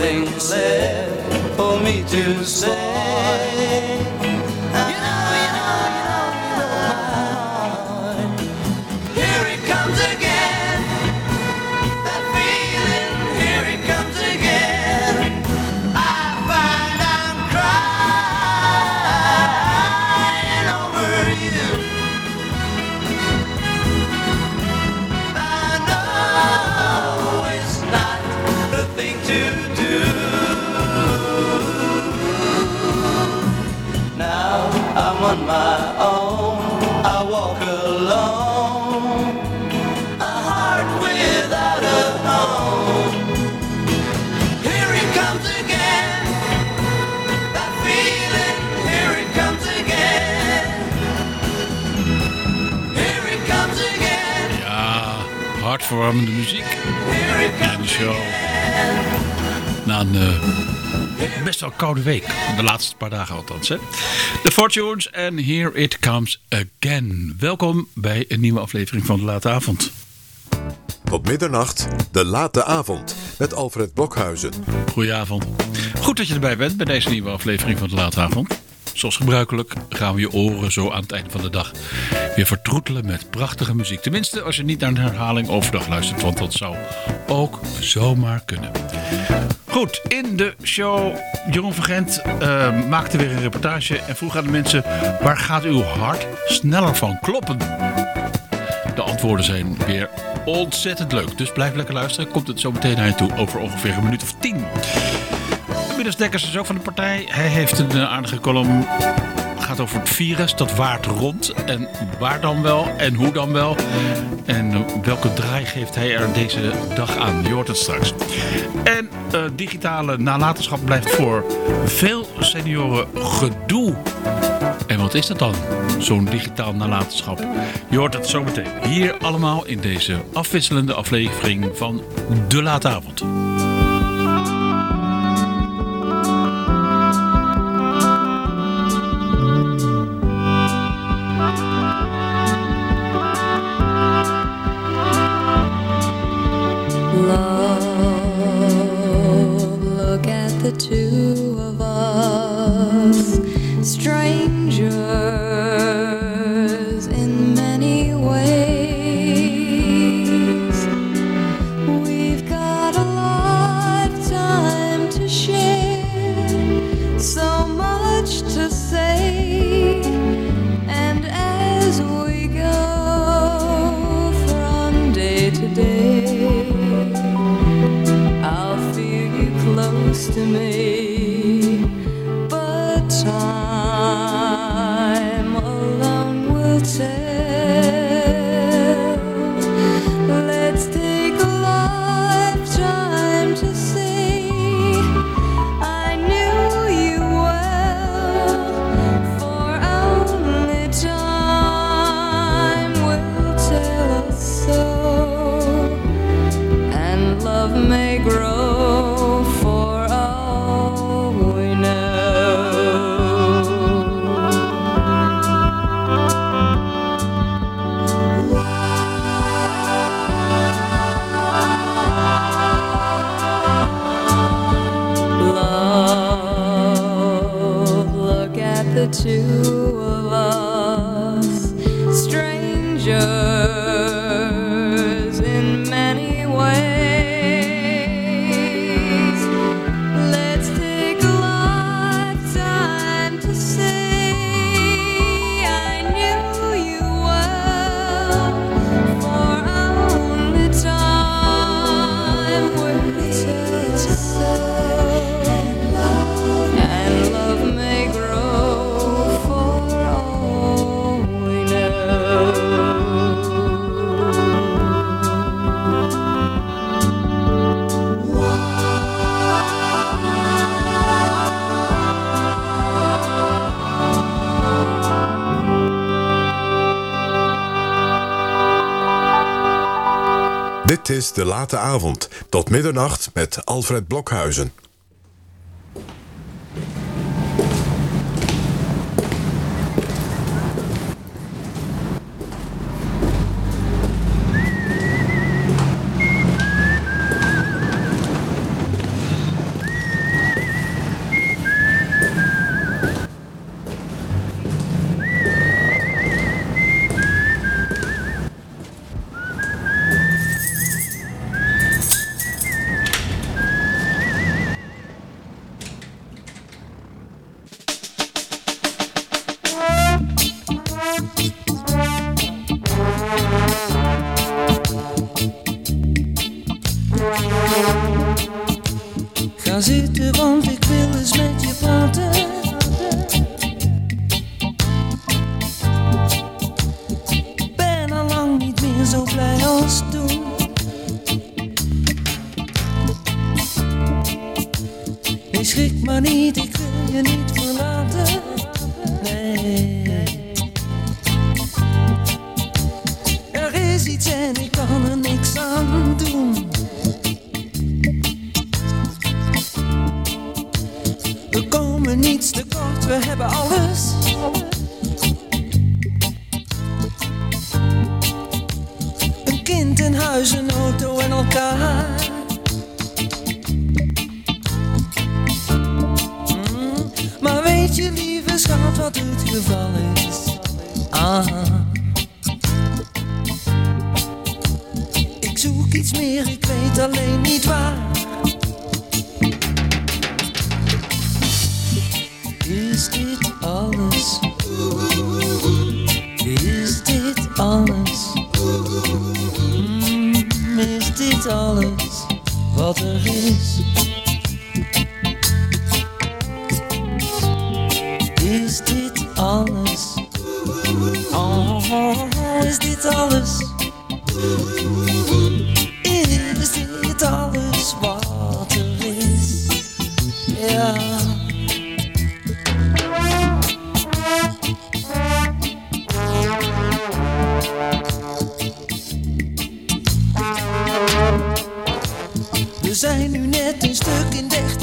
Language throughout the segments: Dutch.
nothing left for me to say. Hartverwarmende muziek. En show. Na een eh, best wel koude week. De laatste paar dagen althans. Hè? The Fortunes en Here It Comes Again. Welkom bij een nieuwe aflevering van De Late Avond. Tot middernacht, de late avond, met Alfred Blokhuizen. Goedenavond. Goed dat je erbij bent bij deze nieuwe aflevering van De Late Avond. Zoals gebruikelijk gaan we je oren zo aan het einde van de dag weer vertroetelen met prachtige muziek. Tenminste, als je niet naar een herhaling overdag luistert, want dat zou ook zomaar kunnen. Goed, in de show, Jeroen van Gent eh, maakte weer een reportage en vroeg aan de mensen... waar gaat uw hart sneller van kloppen? De antwoorden zijn weer ontzettend leuk. Dus blijf lekker luisteren. Komt het zo meteen naar je toe over ongeveer een minuut of tien. Middels Dekkers is ook van de partij. Hij heeft een eh, aardige column. Gaat over het virus. Dat waart rond. En waar dan wel? En hoe dan wel? En eh, welke draai geeft hij er deze dag aan? Je hoort het straks. En eh, digitale nalatenschap blijft voor veel senioren gedoe. En wat is dat dan, zo'n digitaal nalatenschap? Je hoort het zo meteen. Hier allemaal in deze afwisselende aflevering van De Late Avond. de late avond. Tot middernacht met Alfred Blokhuizen. zijn nu net een stuk in dicht.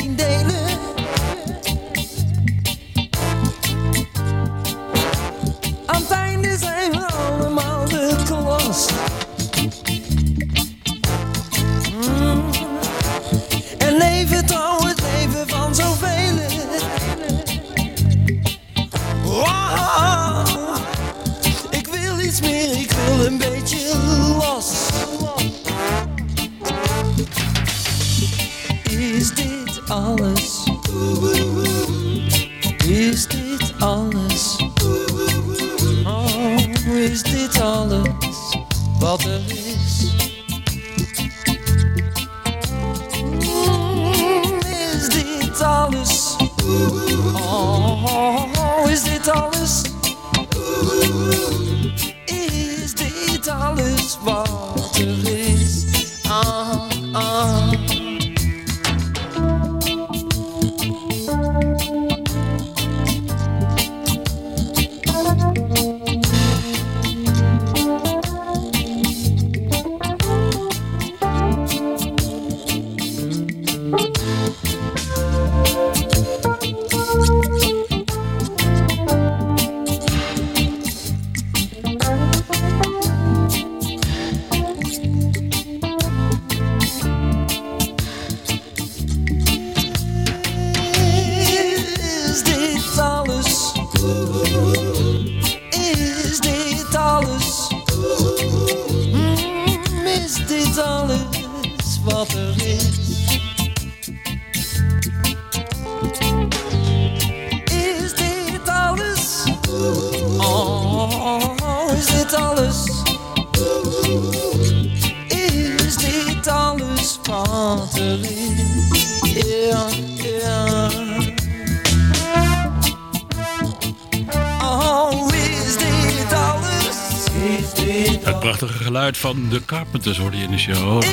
Van de Carpenters hoorde je in de show.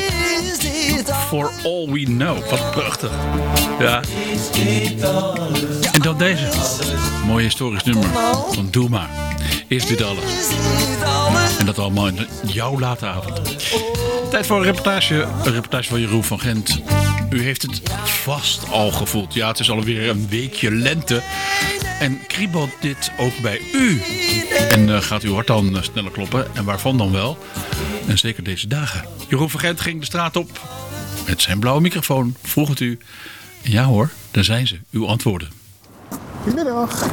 For all we know. Wat prachtig. Ja. En dan deze. Mooi historisch nummer. Van Doe maar. Is dit alles? Is dit alles? En dat allemaal in jouw late avond. Tijd voor een reportage. Een reportage van Jeroen van Gent. U heeft het vast al gevoeld. Ja, het is alweer een weekje lente. En kriebelt dit ook bij u? En eh, gaat uw hart dan eh, sneller kloppen? En waarvan dan wel? En zeker deze dagen. Jeroen van Gent ging de straat op met zijn blauwe microfoon. Vroeg het u. Ja hoor, daar zijn ze. Uw antwoorden. Goedemiddag.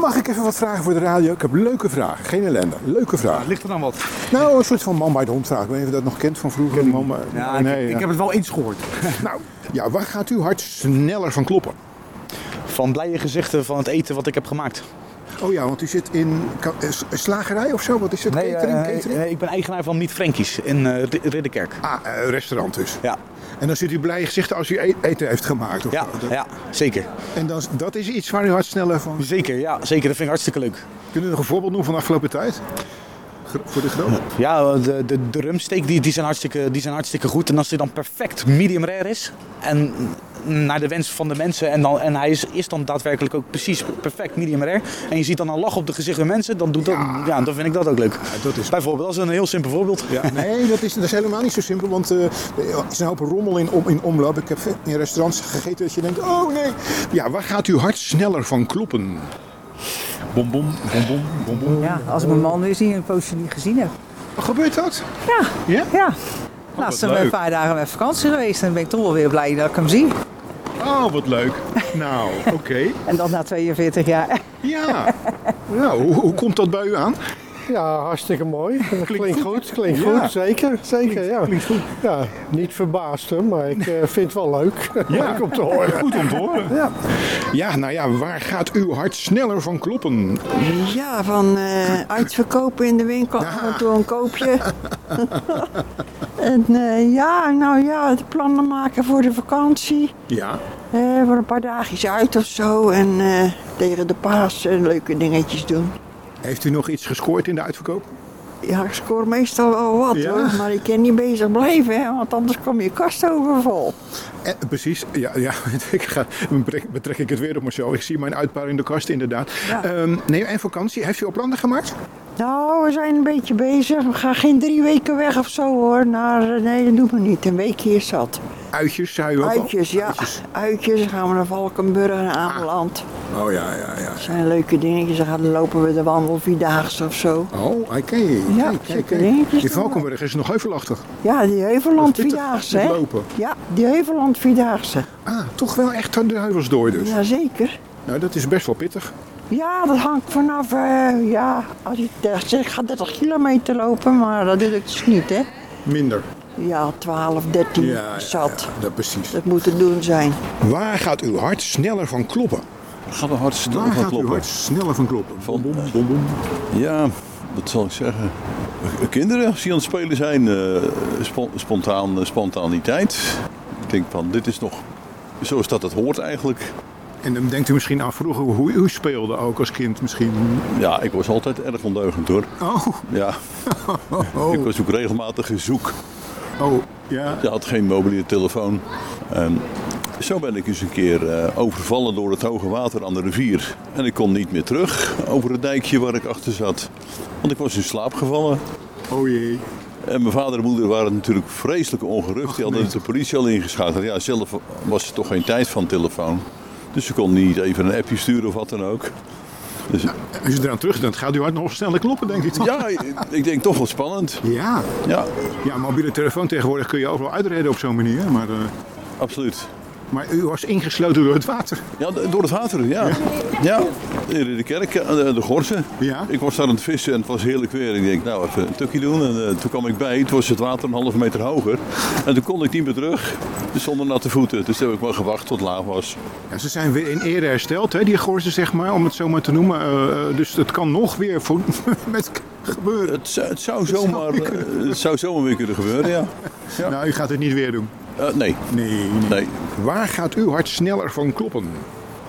Mag ik even wat vragen voor de radio? Ik heb een leuke vraag. Geen ellende. Leuke vraag. Ligt er dan wat? Nou, een soort van man bij de hond vraag. Ik weet niet of je dat nog kent van vroeger. Man bij- Ja, ik, nee, ik ja. heb het wel eens gehoord. Nou, ja, waar gaat uw hart sneller van kloppen? Van blije gezichten van het eten wat ik heb gemaakt. Oh ja, want u zit in ka- eh, s- slagerij of zo? Wat is het? Nee, catering? eh, catering? eh, ik ben eigenaar van Niet Frankies in eh, Ri- Ridderkerk. Ah, eh, restaurant dus. Ja, En dan zit u blij gezichten als u e- eten heeft gemaakt? Of ja. Dat- ja, zeker. En dan, dat is iets waar uw hart sneller van... Zeker, ja, zeker. Dat vind ik hartstikke leuk. Kunt u nog een voorbeeld noemen van de afgelopen tijd? Voor de groot? Ja, de, de, de rumsteak die, die, zijn hartstikke, die zijn hartstikke goed. En als die dan perfect medium rare is en naar de wens van de mensen en, dan, en hij is, is dan daadwerkelijk ook precies perfect medium rare en je ziet dan een lach op de gezichten van mensen, dan, doet dat, ja. dan vind ik dat ook leuk. dat is- Bijvoorbeeld, dat is een heel simpel voorbeeld. Ja, nee, dat is, dat is helemaal niet zo simpel, want eh, er is een hoop rommel in, om, in omloop. Ik heb in restaurants gegeten dat je denkt, oh nee. Ja, waar gaat uw hart sneller van kloppen? Bom, bom, bom, bom, bom, bom. Ja, als ik mijn man weer zie, een poosje niet gezien heb. Gebeurt dat? Ja, Ja? ja. Laatst zijn we een paar dagen met vakantie geweest en dan ben ik toch wel weer blij dat ik hem zie. Oh, wat leuk. Nou, oké. En dat na 42 jaar. Ja. Nou, hoe, hoe komt dat bij u aan? Ja, hartstikke mooi. Dat klinkt, goed, klinkt Ja. goed, zeker. zeker ja. Klinkt goed. Ja, niet verbaasd maar ik eh, vind het wel leuk. Ja, om te horen. Goed om te horen. Ja. Ja, nou ja, waar gaat uw hart sneller van kloppen? Ja, van eh, uitverkopen in de winkel, af en toe een koopje. en eh, ja, nou ja, de plannen maken voor de vakantie. Ja. Eh, voor een paar dagjes uit of zo. En eh, tegen de paas leuke dingetjes doen. Heeft u nog iets gescoord in de uitverkoop? Ja, ik scoor meestal wel wat Ja? hoor. Maar ik kan niet bezig blijven, hè, want anders kom je kast overvol. Eh, precies, ja, ja ik ga, betrek, ik het weer op show. Ik zie mijn uitpaar in de kast inderdaad. Ja. Ehm, nee, en vakantie, heeft u al plannen gemaakt? Nou, we zijn een beetje bezig. We gaan geen drie weken weg of zo hoor. Naar, eh, nee, dat doen we niet. Een weekje is zat. Uitjes, zei u ook al? Uitjes, ja. Uitjes. Gaan we naar Valkenburg en Ameland. Oh ja, ja, ja. Dat zijn leuke dingetjes. Dan gaan- lopen we de wandel vierdaagse of zo. Oh, oké. Ja, kijk, kijk, zulke kijk. dingetjes Die. Valkenburg is nog heuvelachtig. Ja, die Heuveland vierdaagse, hè? lopen. Ja, die Heuveland vierdaagse. Ah, toch wel echt aan de heuvels door dus. Jazeker. Nou, dat is best wel pittig. Ja, dat hangt vanaf, eh, ja, als je zegt, ik ga 30 kilometer lopen, maar dat doe ik dus niet, hè. Minder. Ja, 12, 13, Ja, ja, zat. ja, dat precies. Dat moet te doen zijn. Waar gaat uw hart sneller van kloppen? Gaat een hart snel Waar van gaat uw kloppen? hart sneller van kloppen? Van- Bom, bom, bom. Ja, wat zal ik zeggen? Kinderen, als die aan het spelen zijn, eh, spon- spontaan, eh, spontaniteit. Ik denk van, dit is nog zoals dat het hoort eigenlijk. En dan denkt u misschien aan vroeger hoe u speelde ook als kind misschien. Ja, ik was altijd erg ondeugend hoor. Oh, Ja, oh, ik was ook regelmatig zoek. Oh, ja. Je had geen mobiele telefoon. Zo ben ik eens een keer eh, overvallen door het hoge water aan de rivier. En ik kon niet meer terug over het dijkje waar ik achter zat. Want ik was in slaap gevallen. Oh jee. En mijn vader en moeder waren natuurlijk vreselijk ongerust. Die hadden de politie al ingeschakeld. Ja, zelf was er toch geen tijd van telefoon. Dus ze kon niet even een appje sturen of wat dan ook. Dus, Als je eraan terugdenkt, gaat uw hart nog sneller kloppen, denk ik toch? ja, ik denk toch wel spannend. Ja. Ja, Ja, mobiele telefoon tegenwoordig kun je overal uitreden op zo'n manier. Maar eh, absoluut. Maar u was ingesloten door het water. Ja, door het water, ja. Ja, in de kerk, aan de, de Gorsen. Ja. Ik was daar aan het vissen en het was heerlijk weer. Ik denk, nou, even een tukje doen. En eh, toen kwam ik bij, toen was het water een halve meter hoger. En toen kon ik niet meer terug, dus zonder natte voeten. Dus toen heb ik maar gewacht tot het laag was. Ja, ze zijn weer in ere hersteld, hè, die gorzen, zeg maar, om het zo maar te noemen. Eh, eh, dus het kan nog weer voor, met gebeuren. Het, zou- het, zou zomaar, eh, het zou zomaar weer kunnen gebeuren, ja. ja. Nou, u gaat het niet weer doen. Eh, nee. Nee, nee. Nee. Waar gaat uw hart sneller van kloppen?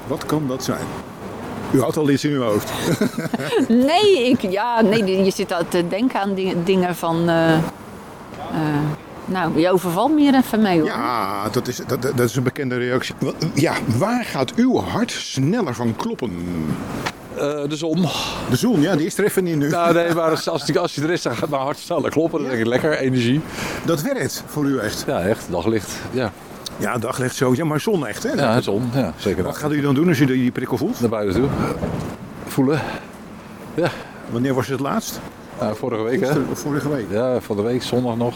Wat kan dat zijn? U had al iets in uw hoofd. Nee, ik, ja, nee, je zit al te denken aan di- dingen van... eh, eh, nou, je overvalt me hier even mee hoor. Ja, dat is, dat, dat is een bekende reactie. Ja, waar gaat uw hart sneller van kloppen? Eh, de zon. De zon, ja, die is er even in nu. Nou, nee, maar als, als, als je er is, dan gaat mijn hart sneller kloppen. Dan denk ik lekker, energie. Dat werkt voor u echt? Ja, echt. Daglicht. Ja, Ja, daglicht sowieso, maar zon echt, hè? ja zon. Ja, zeker. Wat gaat u dan doen als u die prikkel voelt? Naar buiten toe. Voelen. Ja, Wanneer was het laatst? Nou, vorige week hè. Vorige week. Ja, van de week, zondag nog.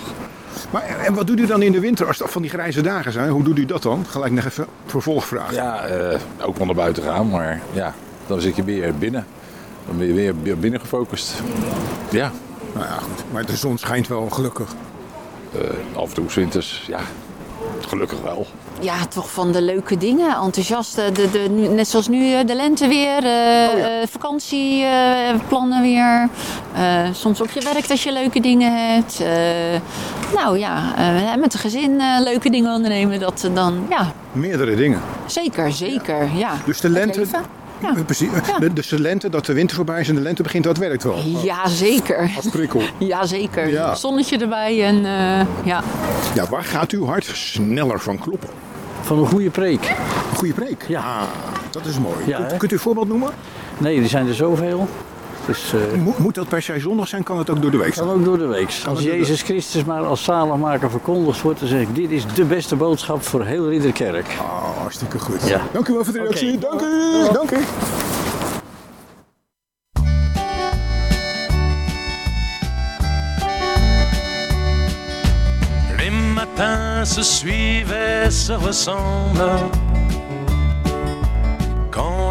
Maar, en wat doet u dan in de winter als het van die grijze dagen zijn? Hoe doet u dat dan? Gelijk nog even vervolgvraag. Ja, eh, ook wel naar buiten gaan, maar ja, dan zit je weer binnen. Dan ben je weer- weer binnen gefocust. Ja, Nou ja, goed. Maar de zon schijnt wel gelukkig. eh, af en toe winters, ja, gelukkig wel. Ja, toch van de leuke dingen. Enthousiast. eh, De, de, net zoals nu eh, de lente weer. eh, eh, vakantieplannen weer. Eh, soms op je werk dat je leuke dingen hebt. Eh, nou ja, eh, met een gezin eh, leuke dingen ondernemen. Dat dan, ja, Meerdere dingen. zeker, zeker. Ja. Dus de lente... Ja. Eh, Precies. De- Dus de lente, dat de winter voorbij is en de lente begint, dat werkt wel. Ja, zeker. Als prikkel. Ja, zeker. Ja. Zonnetje erbij en eh, ja. Ja, waar gaat uw hart sneller van kloppen? Van een goede preek. Een goede preek? Ja. Ah, dat is mooi. Ja, kunt, kunt u een voorbeeld noemen? Nee, er zijn er zoveel. Dus, eh, Mo- moet dat per se zondag zijn? Kan het ook door de week zijn? kan ook door de week. Als Jezus Christus maar als zaligmaker verkondigd wordt, dan zeg ik, dit is de beste boodschap voor heel Ridderkerk. Ah, hartstikke goed. Ja. Dank u wel voor de reactie. Dank u. Dank u. Les matins se suivent et se ressemblent.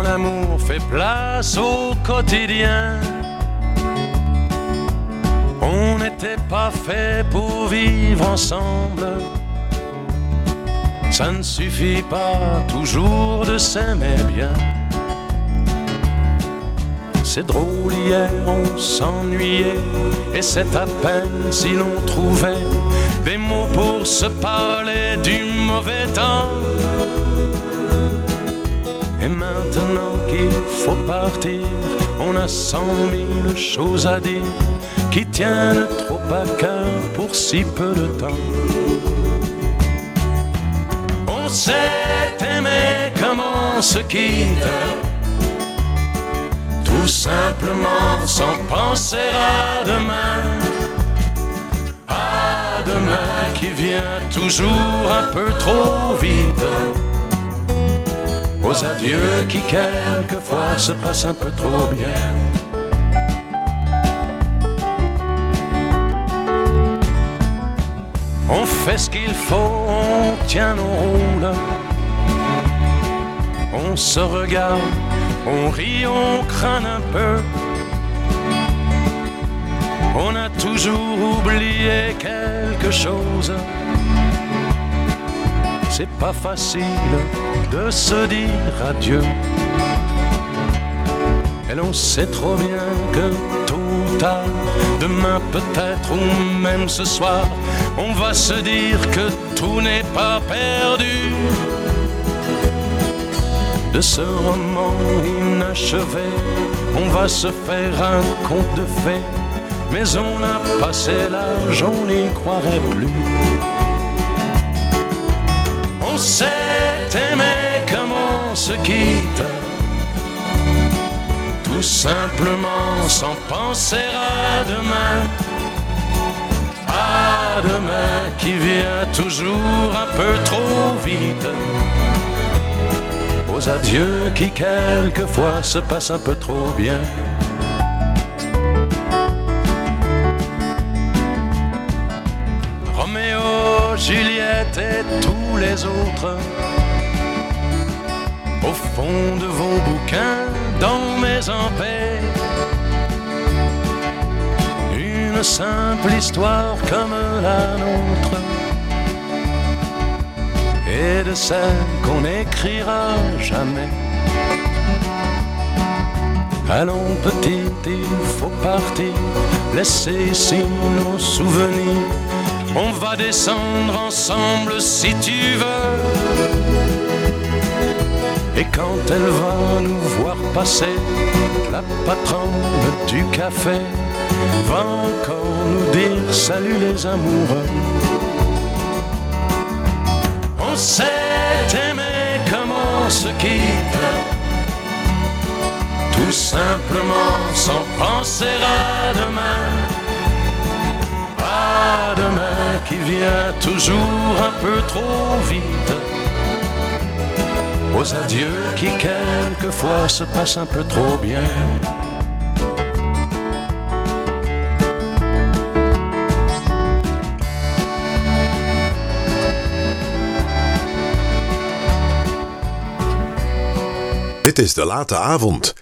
L'amour fait place au quotidien, on n'était pas fait pour vivre ensemble. Ça ne suffit pas toujours de s'aimer bien. C'est drôle, hier on s'ennuyait, et c'est à peine si l'on trouvait des mots pour se parler du mauvais temps. Qu'il faut partir, on a cent mille choses à dire qui tiennent trop à cœur pour si peu de temps. On s'est aimé comme on se quitte tout simplement sans penser à demain. À demain qui vient toujours un peu trop vite. Aux adieux qui quelquefois se passent un peu trop bien. On fait ce qu'il faut, on tient nos rôles. On se regarde, on rit, on craint un peu. On a toujours oublié quelque chose. C'est pas facile de se dire adieu. Et l'on sait trop bien que tôt ou tard, demain peut-être ou même ce soir, on va se dire que tout n'est pas perdu de ce roman inachevé, on va se faire un conte de fées. Mais on a passé l'âge, on n'y croirait plus. On s'est aimé comme on se quitte, tout simplement sans penser à demain. À demain qui vient toujours un peu trop vite aux adieux qui quelquefois se passent un peu trop bien. Juliette et les autres au fond de vos bouquins, dans mes paix. Une simple histoire comme la nôtre, et de celle qu'on n'écrira jamais. Allons petit, il faut partir, laisser ici nos souvenirs. On va descendre ensemble si tu veux. Et quand elle va nous voir passer, la patronne du café va encore nous dire salut les amoureux. On s'est aimé comme on se quitte, tout simplement sans penser à demain. Demain qui vient toujours un peu trop vite aux adieux qui quelquefois se passent un peu trop bien. Dit is de late avond.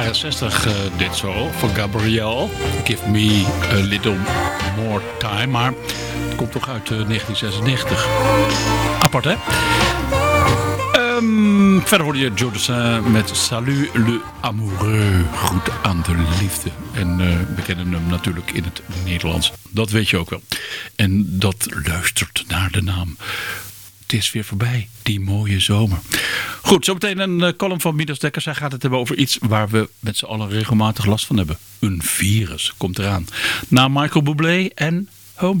Jaren 60 eh, dit zo, van Gabriel. Give me a little more time. Maar het komt toch uit eh, 1996. Apart, hè? Ehm, verder hoorde je Joe Dassin met Salut le amoureux. Goed aan de liefde. En eh, we kennen hem natuurlijk in het Nederlands. Dat weet je ook wel. En dat luistert naar de naam. Het is weer voorbij, die mooie zomer. Goed, zometeen een eh, column van Midas Dekkers. Hij gaat het hebben over iets waar we met z'n allen regelmatig last van hebben. Een virus komt eraan. Na Michael Bublé en Home.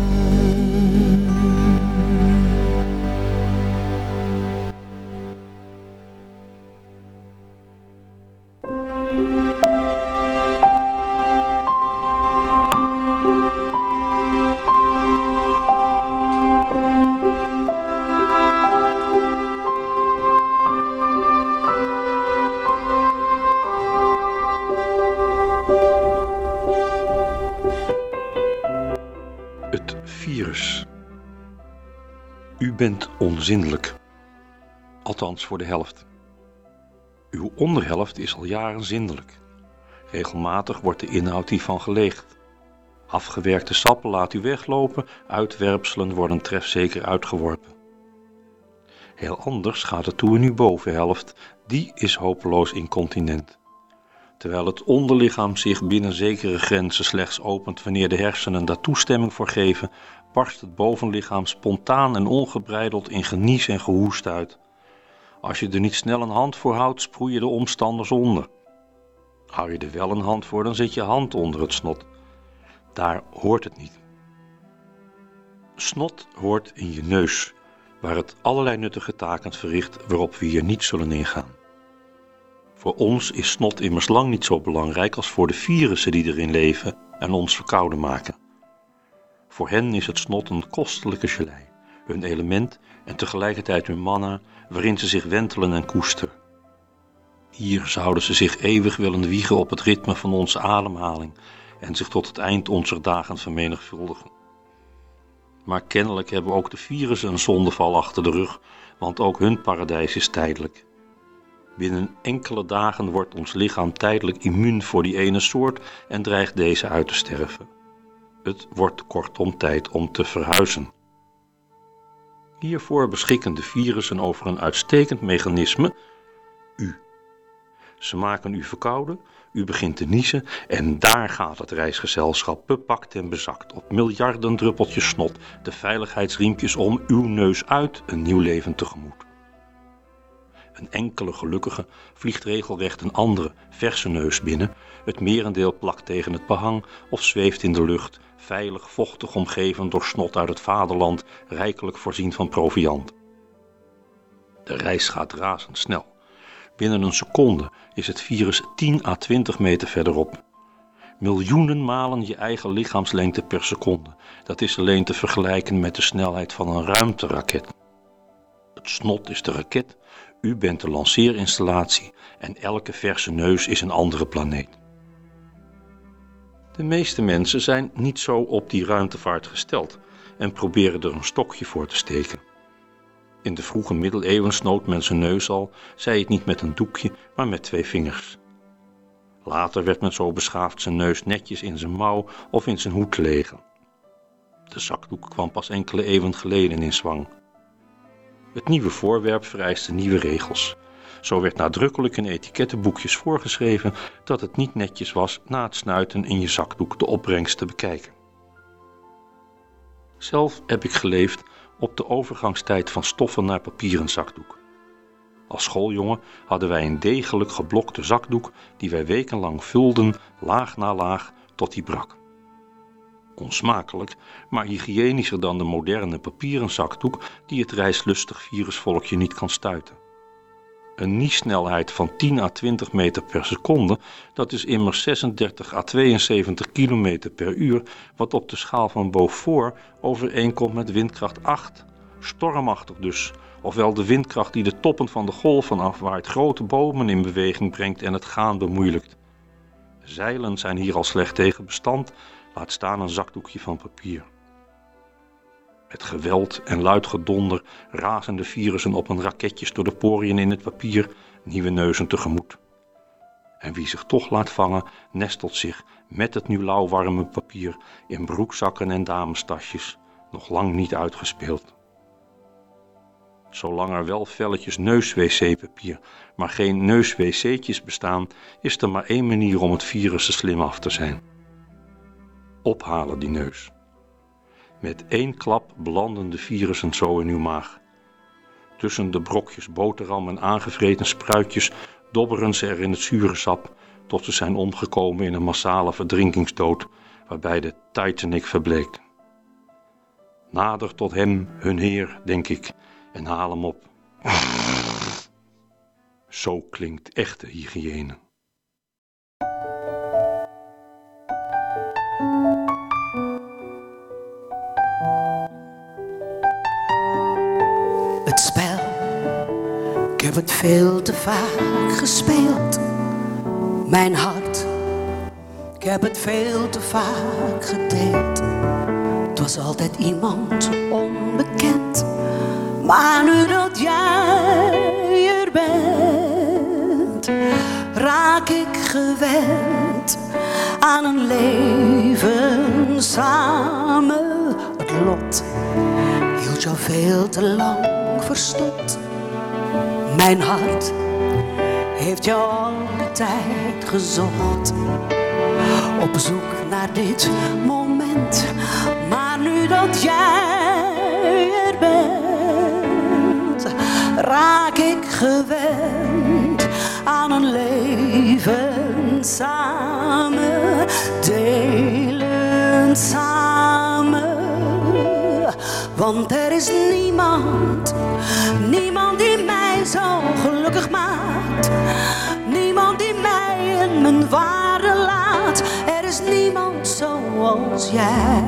Bent onzindelijk. Althans voor de helft. Uw onderhelft is al jaren zindelijk. Regelmatig wordt de inhoud hiervan geleegd. Afgewerkte sappen laat u weglopen, uitwerpselen worden trefzeker uitgeworpen. Heel anders gaat het toe in uw bovenhelft, die is hopeloos incontinent. Terwijl het onderlichaam zich binnen zekere grenzen slechts opent wanneer de hersenen daar toestemming voor geven, barst het bovenlichaam spontaan en ongebreideld in genies en gehoest uit. Als je er niet snel een hand voor houdt, sproeien de omstanders onder. Hou je er wel een hand voor, dan zit je hand onder het snot. Daar hoort het niet. Snot hoort in je neus, waar het allerlei nuttige taken verricht waarop we hier niet zullen ingaan. Voor ons is snot immers lang niet zo belangrijk als voor de virussen die erin leven en ons verkouden maken. Voor hen is het snot een kostelijke gelei, hun element en tegelijkertijd hun manna waarin ze zich wentelen en koesteren. Hier zouden ze zich eeuwig willen wiegen op het ritme van onze ademhaling en zich tot het eind onze dagen vermenigvuldigen. Maar kennelijk hebben ook de virussen een zondeval achter de rug, want ook hun paradijs is tijdelijk. Binnen enkele dagen wordt ons lichaam tijdelijk immuun voor die ene soort en dreigt deze uit te sterven. Het wordt kortom tijd om te verhuizen. Hiervoor beschikken de virussen over een uitstekend mechanisme, u. Ze maken u verkouden, u begint te niezen en daar gaat het reisgezelschap bepakt en bezakt op miljarden druppeltjes snot, de veiligheidsriempjes om uw neus uit een nieuw leven tegemoet. Een enkele gelukkige vliegt regelrecht een andere, verse neus binnen. Het merendeel plakt tegen het behang of zweeft in de lucht, veilig, vochtig omgeven door snot uit het vaderland, rijkelijk voorzien van proviand. De reis gaat razendsnel. Binnen een seconde is het virus 10 à 20 meter verderop. Miljoenen malen je eigen lichaamslengte per seconde. Dat is alleen te vergelijken met de snelheid van een ruimteraket. Het snot is de raket, u bent de lanceerinstallatie en elke verse neus is een andere planeet. De meeste mensen zijn niet zo op die ruimtevaart gesteld en proberen er een stokje voor te steken. In de vroege middeleeuwen snoot men zijn neus al, zij het niet met een doekje, maar met twee vingers. Later werd men zo beschaafd zijn neus netjes in zijn mouw of in zijn hoed te legen. De zakdoek kwam pas enkele eeuwen geleden in zwang. Het nieuwe voorwerp vereiste nieuwe regels. Zo werd nadrukkelijk in etikettenboekjes voorgeschreven dat het niet netjes was na het snuiten in je zakdoek de opbrengst te bekijken. Zelf heb ik geleefd op de overgangstijd van stoffen naar papieren zakdoek. Als schooljongen hadden wij een degelijk geblokte zakdoek die wij wekenlang vulden, laag na laag, tot die brak. Onsmakelijk, maar hygiënischer dan de moderne papieren zakdoek die het reislustig virusvolkje niet kan stuiten. Een niesnelheid van 10 à 20 meter per seconde, dat is immers 36 à 72 kilometer per uur, wat op de schaal van Beaufort overeenkomt met windkracht 8. Stormachtig dus, ofwel de windkracht die de toppen van de golven afwaait, grote bomen in beweging brengt en het gaan bemoeilijkt. Zeilen zijn hier al slecht tegen bestand, laat staan een zakdoekje van papier. Met geweld en luid gedonder razen de virussen op een raketjes door de poriën in het papier, nieuwe neuzen tegemoet. En wie zich toch laat vangen, nestelt zich met het nu lauwwarme papier in broekzakken en damestasjes, nog lang niet uitgespeeld. Zolang er wel velletjes neus-wc-papier, maar geen neus-wc'tjes bestaan, is er maar één manier om het virus er slim af te zijn. Ophalen die neus. Met één klap belanden de virussen zo in uw maag. Tussen de brokjes boterham en aangevreten spruitjes dobberen ze er in het zure sap tot ze zijn omgekomen in een massale verdrinkingsdood waarbij de Titanic verbleekt. Nader tot hem, hun heer, denk ik, en haal hem op. Zo klinkt echte hygiëne. Heb het veel te vaak gespeeld. Mijn hart, ik heb het veel te vaak gedeeld. Het was altijd iemand onbekend. Maar nu dat jij er bent, raak ik gewend aan een leven samen. Het lot hield jou veel te lang verstopt. Mijn hart heeft jou altijd gezocht. Op zoek naar dit moment. Maar nu dat jij er bent, raak ik gewend aan een leven samen. Delen samen. Want er is niemand, niemand die zo gelukkig maakt. Niemand die mij in mijn waarde laat. Er is niemand zoals jij.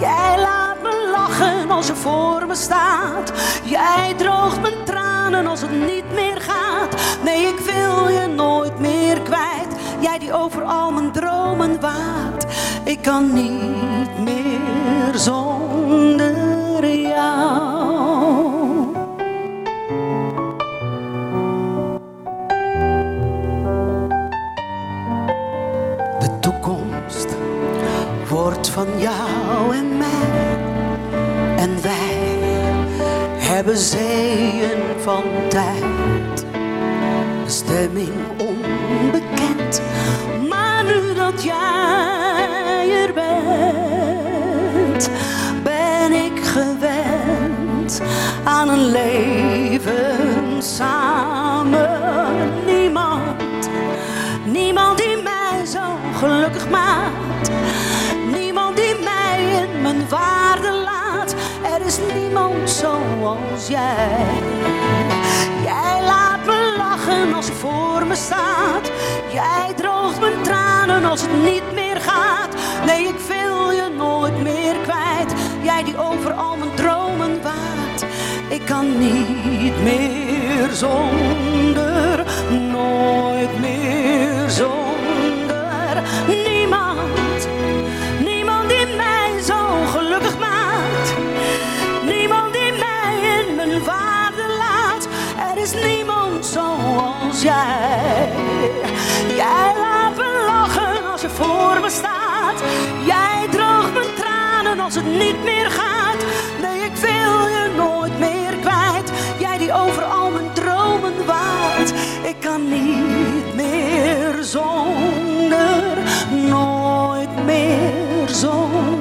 Jij laat me lachen als je voor me staat. Jij droogt mijn tranen als het niet meer gaat. Nee, ik wil je nooit meer kwijt. Jij die over al mijn dromen waakt. Ik kan niet meer zonder jou. Wordt van jou en mij. En wij hebben zeeën van tijd. Bestemming onbekend. Maar nu dat jij er bent, ben ik gewend aan een leven samen. Niemand, niemand die mij zo gelukkig maakt. Mijn waarde laat. Er is niemand zoals jij. Jij laat me lachen als je voor me staat. Jij droogt mijn tranen als het niet meer gaat. Nee, ik wil je nooit meer kwijt. Jij die over al mijn dromen waakt. Ik kan niet meer zonder, nooit meer jij. Jij laat me lachen als je voor me staat. Jij droogt mijn tranen als het niet meer gaat. Nee, ik wil je nooit meer kwijt. Jij die over al mijn dromen waakt. Ik kan niet meer zonder, nooit meer zonder.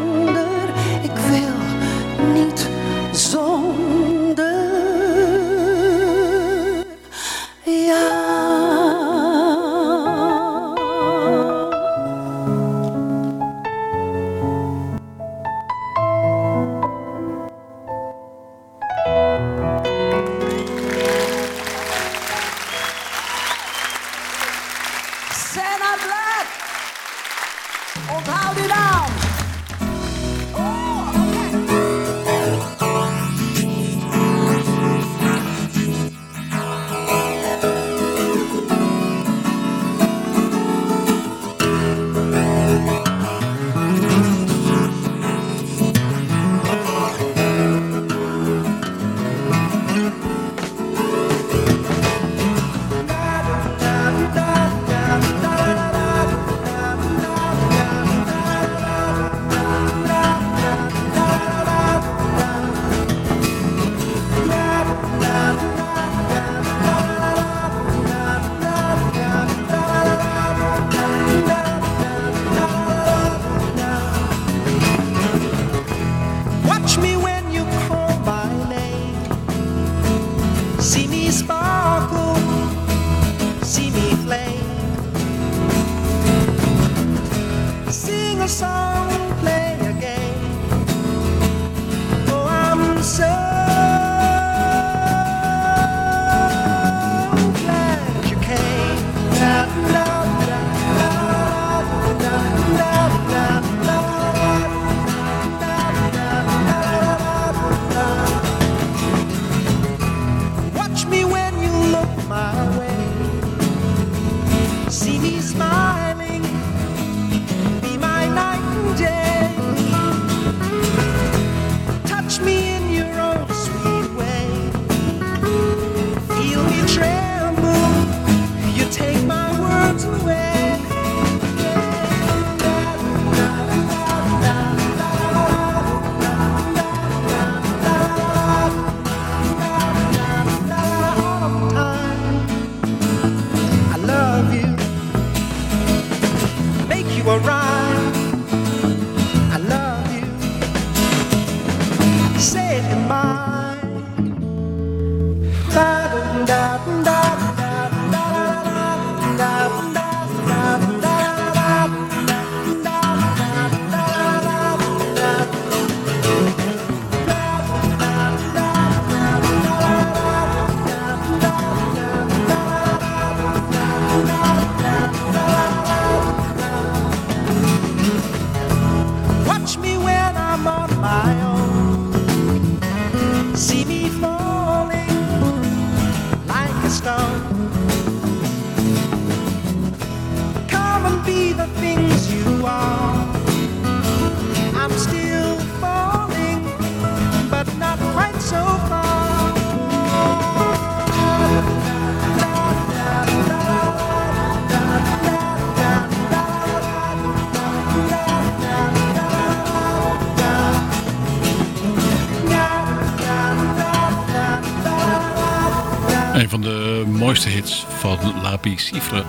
Cifre.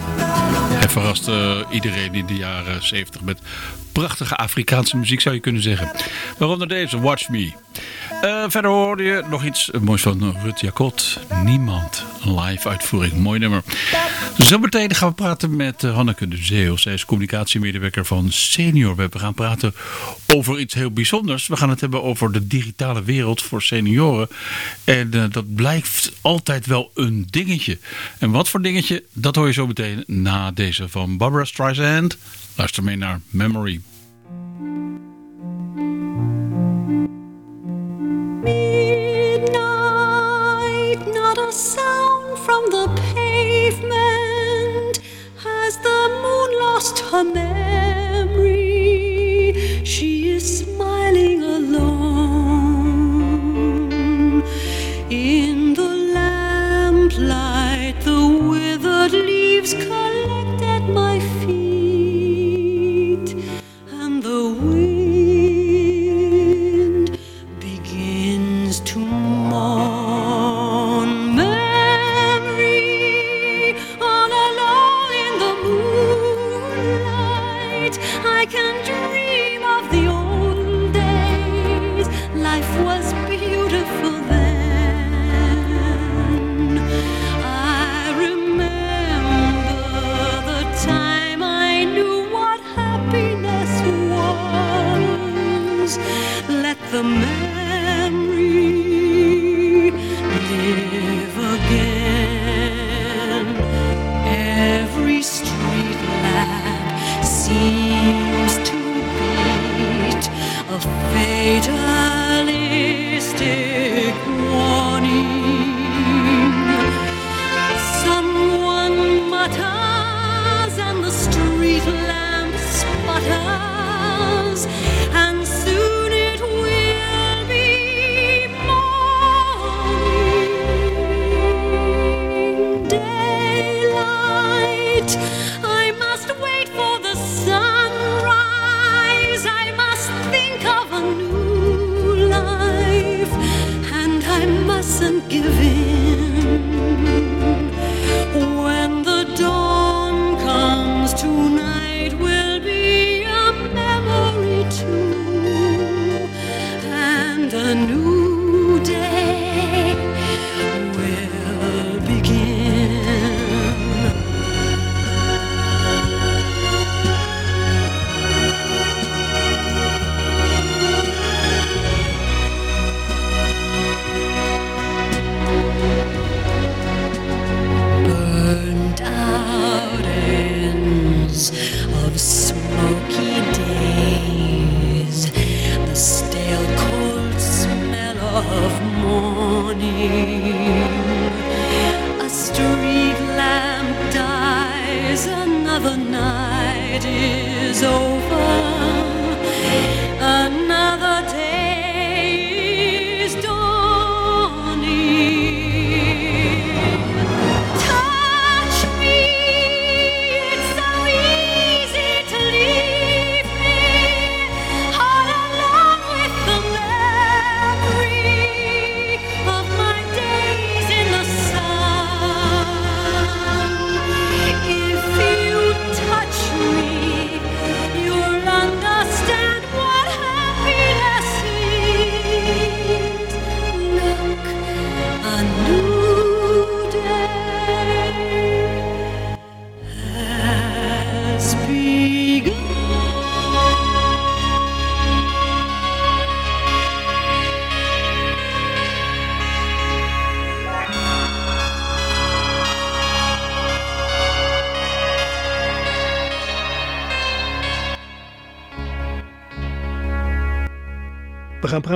Hij verraste iedereen in de jaren 70 met prachtige Afrikaanse muziek zou je kunnen zeggen. Waaronder deze, Watch Me. Eh, verder hoorde je nog iets moois van Rut Jacot. Niemand. Live uitvoering. Mooi nummer. Zometeen gaan we praten met eh, Hanneke de Zeeuw. Zij is communicatiemedewerker van Senior Web. We gaan praten over iets heel bijzonders. We gaan het hebben over de digitale wereld voor senioren. En eh, dat blijft altijd wel een dingetje. En wat voor dingetje, dat hoor je zo meteen na deze van Barbara Streisand. Luister mee naar Memory. Lost her memory? She is smiling alone. In the lamplight, the withered leaves collect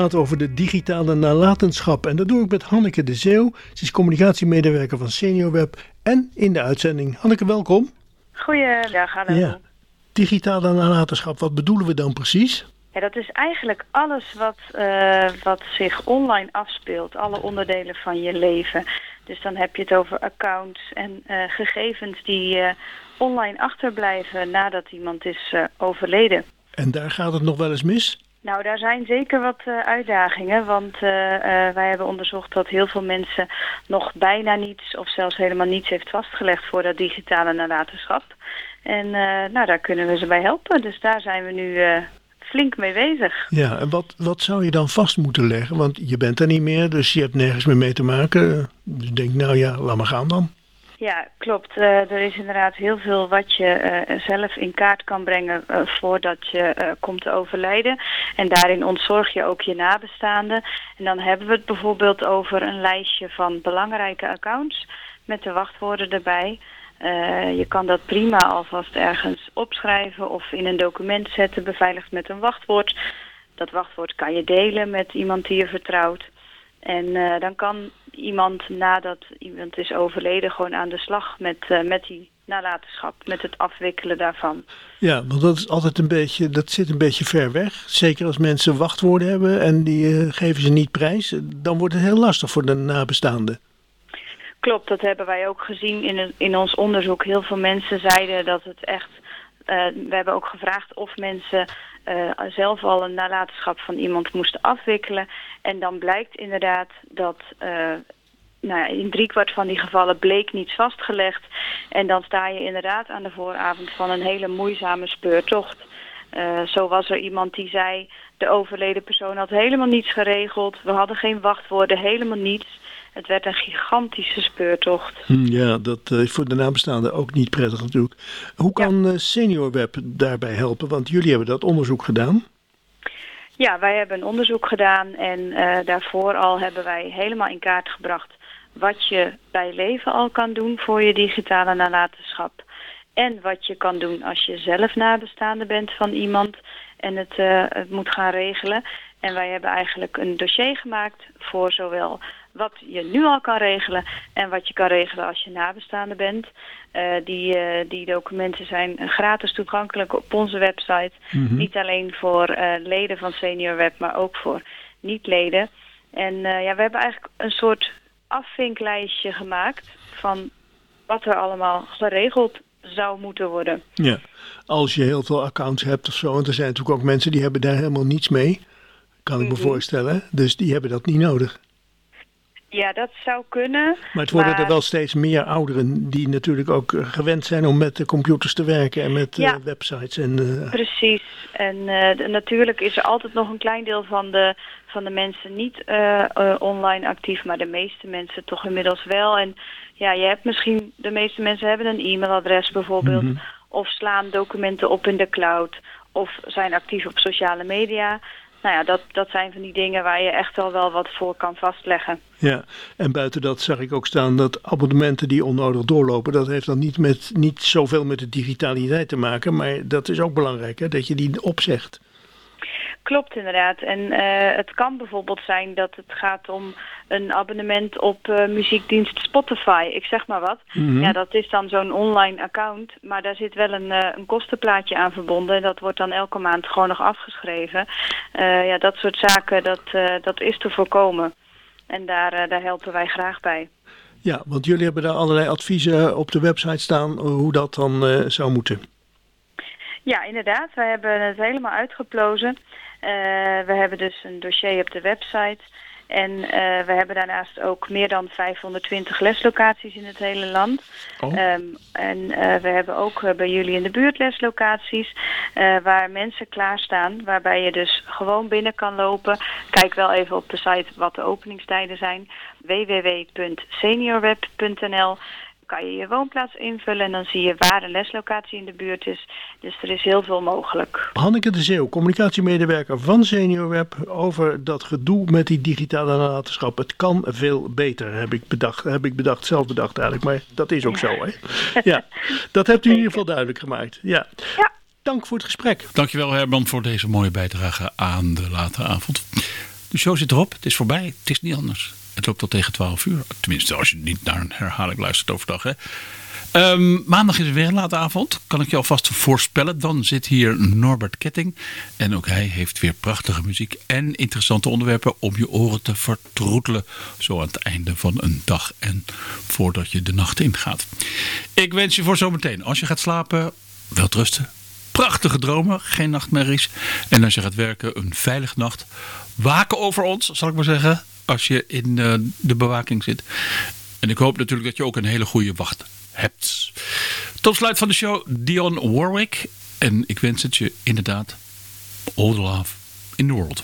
Praten over de digitale nalatenschap. En dat doe ik met Hanneke de Zeeuw. Ze is communicatiemedewerker van SeniorWeb en in de uitzending. Hanneke, welkom. Goeiedag, hallo. Ja. Digitale nalatenschap, wat bedoelen we dan precies? Ja, dat is eigenlijk alles wat, eh, wat zich online afspeelt. Alle onderdelen van je leven. Dus dan heb je het over accounts en eh, gegevens die eh, online achterblijven nadat iemand is overleden. En daar gaat het nog wel eens mis? Nou, daar zijn zeker wat eh, uitdagingen, want eh, eh, wij hebben onderzocht dat heel veel mensen nog bijna niets of zelfs helemaal niets heeft vastgelegd voor dat digitale nalatenschap. En nou, daar kunnen we ze bij helpen, dus daar zijn we nu flink mee bezig. Ja, en wat, wat zou je dan vast moeten leggen? Want je bent er niet meer, dus je hebt nergens meer mee te maken. Dus denk, nou ja, laat maar gaan dan. Ja, klopt. Eh, er is inderdaad heel veel wat je eh, zelf in kaart kan brengen eh, voordat je komt te overlijden. En daarin ontzorg je ook je nabestaanden. En dan hebben we het bijvoorbeeld over een lijstje van belangrijke accounts met de wachtwoorden erbij. Je kan dat prima alvast ergens opschrijven of in een document zetten, beveiligd met een wachtwoord. Dat wachtwoord kan je delen met iemand die je vertrouwt. En dan kan iemand nadat iemand is overleden gewoon aan de slag met, eh, met die nalatenschap, met het afwikkelen daarvan. Ja, want dat is altijd een beetje, dat zit een beetje ver weg. Zeker als mensen wachtwoorden hebben en die eh, geven ze niet prijs, dan wordt het heel lastig voor de nabestaanden. Klopt, dat hebben wij ook gezien in, in ons onderzoek. Heel veel mensen zeiden dat het echt. Eh, we hebben ook gevraagd of mensen eh, zelf al een nalatenschap van iemand moesten afwikkelen. En dan blijkt inderdaad dat eh, nou ja, in driekwart van die gevallen bleek niets vastgelegd. En dan sta je inderdaad aan de vooravond van een hele moeizame speurtocht. Zo was er iemand die zei, de overleden persoon had helemaal niets geregeld. We hadden geen wachtwoorden, helemaal niets. Het werd een gigantische speurtocht. Hm, ja, dat eh, is voor de nabestaanden ook niet prettig natuurlijk. Hoe kan eh, SeniorWeb daarbij helpen? Want jullie hebben dat onderzoek gedaan. Ja, wij hebben een onderzoek gedaan en eh, daarvoor al hebben wij helemaal in kaart gebracht wat je bij leven al kan doen voor je digitale nalatenschap. En wat je kan doen als je zelf nabestaande bent van iemand en het, eh, het moet gaan regelen. En wij hebben eigenlijk een dossier gemaakt voor zowel wat je nu al kan regelen en wat je kan regelen als je nabestaande bent. Eh, die, eh, die documenten zijn gratis toegankelijk op onze website. Mhm. Niet alleen voor eh, leden van SeniorWeb, maar ook voor niet-leden. En ja, we hebben eigenlijk een soort afvinklijstje gemaakt van wat er allemaal geregeld zou moeten worden. Ja, als je heel veel accounts hebt of zo. En er zijn natuurlijk ook mensen die hebben daar helemaal niets mee. Kan ik me Mhm. voorstellen. Dus die hebben dat niet nodig. Ja, dat zou kunnen. Maar het worden maar- er wel steeds meer ouderen die natuurlijk ook eh, gewend zijn om met de computers te werken en met eh, websites. En, eh, Precies. En natuurlijk is er altijd nog een klein deel van de, van de mensen niet online actief, maar de meeste mensen toch inmiddels wel. En ja, je hebt misschien, de meeste mensen hebben een e-mailadres bijvoorbeeld, Mhm. of slaan documenten op in de cloud, of zijn actief op sociale media. Nou ja, dat, dat zijn van die dingen waar je echt al wel wat voor kan vastleggen. ja, en buiten dat zag ik ook staan dat abonnementen die onnodig doorlopen, dat heeft dan niet, met, niet zoveel met de digitaliteit te maken. Maar dat is ook belangrijk, hè, dat je die opzegt. Klopt inderdaad. En eh, het kan bijvoorbeeld zijn dat het gaat om een abonnement op eh, muziekdienst Spotify. Ik zeg maar wat. Mhm. Ja, dat is dan zo'n online account, maar daar zit wel een, eh, een kostenplaatje aan verbonden. En dat wordt dan elke maand gewoon nog afgeschreven. Ja, dat soort zaken, dat, dat is te voorkomen. En daar, daar helpen wij graag bij. Ja, want jullie hebben daar allerlei adviezen op de website staan hoe dat dan zou moeten. Ja, inderdaad. Wij hebben het helemaal uitgeplozen. Eh, we hebben dus een dossier op de website. En eh, we hebben daarnaast ook meer dan 520 leslocaties in het hele land. Oh. Ehm, en eh, we hebben ook bij jullie in de buurt leslocaties waar mensen klaarstaan. Waarbij je dus gewoon binnen kan lopen. Kijk wel even op de site wat de openingstijden zijn. www.seniorweb.nl kan je je woonplaats invullen en dan zie je waar een leslocatie in de buurt is. Dus er is heel veel mogelijk. Hanneke de Zeeuw, communicatiemedewerker van SeniorWeb, over dat gedoe met die digitale nalatenschap. Het kan veel beter, heb ik bedacht. Heb ik bedacht, zelf bedacht eigenlijk, maar dat is ook zo. Hè? Ja, dat hebt u in ieder geval duidelijk gemaakt. Ja. dank voor het gesprek. Dankjewel Herman voor deze mooie bijdrage aan de late avond. De show zit erop. Het is voorbij. Het is niet anders. Het loopt tot tegen 12 uur. Tenminste, als je niet naar een herhaling luistert overdag. Hè. Ehm, maandag is er weer een late avond. Kan ik je alvast voorspellen. Dan zit hier Norbert Ketting. En ook hij heeft weer prachtige muziek en interessante onderwerpen om je oren te vertroetelen. Zo aan het einde van een dag en voordat je de nacht ingaat. Ik wens je voor zometeen, als je gaat slapen, wel rusten. Prachtige dromen, geen nachtmerries. En als je gaat werken, een veilige nacht. Waken over ons, zal ik maar zeggen. Als je in eh, de bewaking zit. En ik hoop natuurlijk dat je ook een hele goede wacht hebt. Tot sluit van de show Dion Warwick. En ik wens het je inderdaad all the love in the world.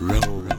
Rumble.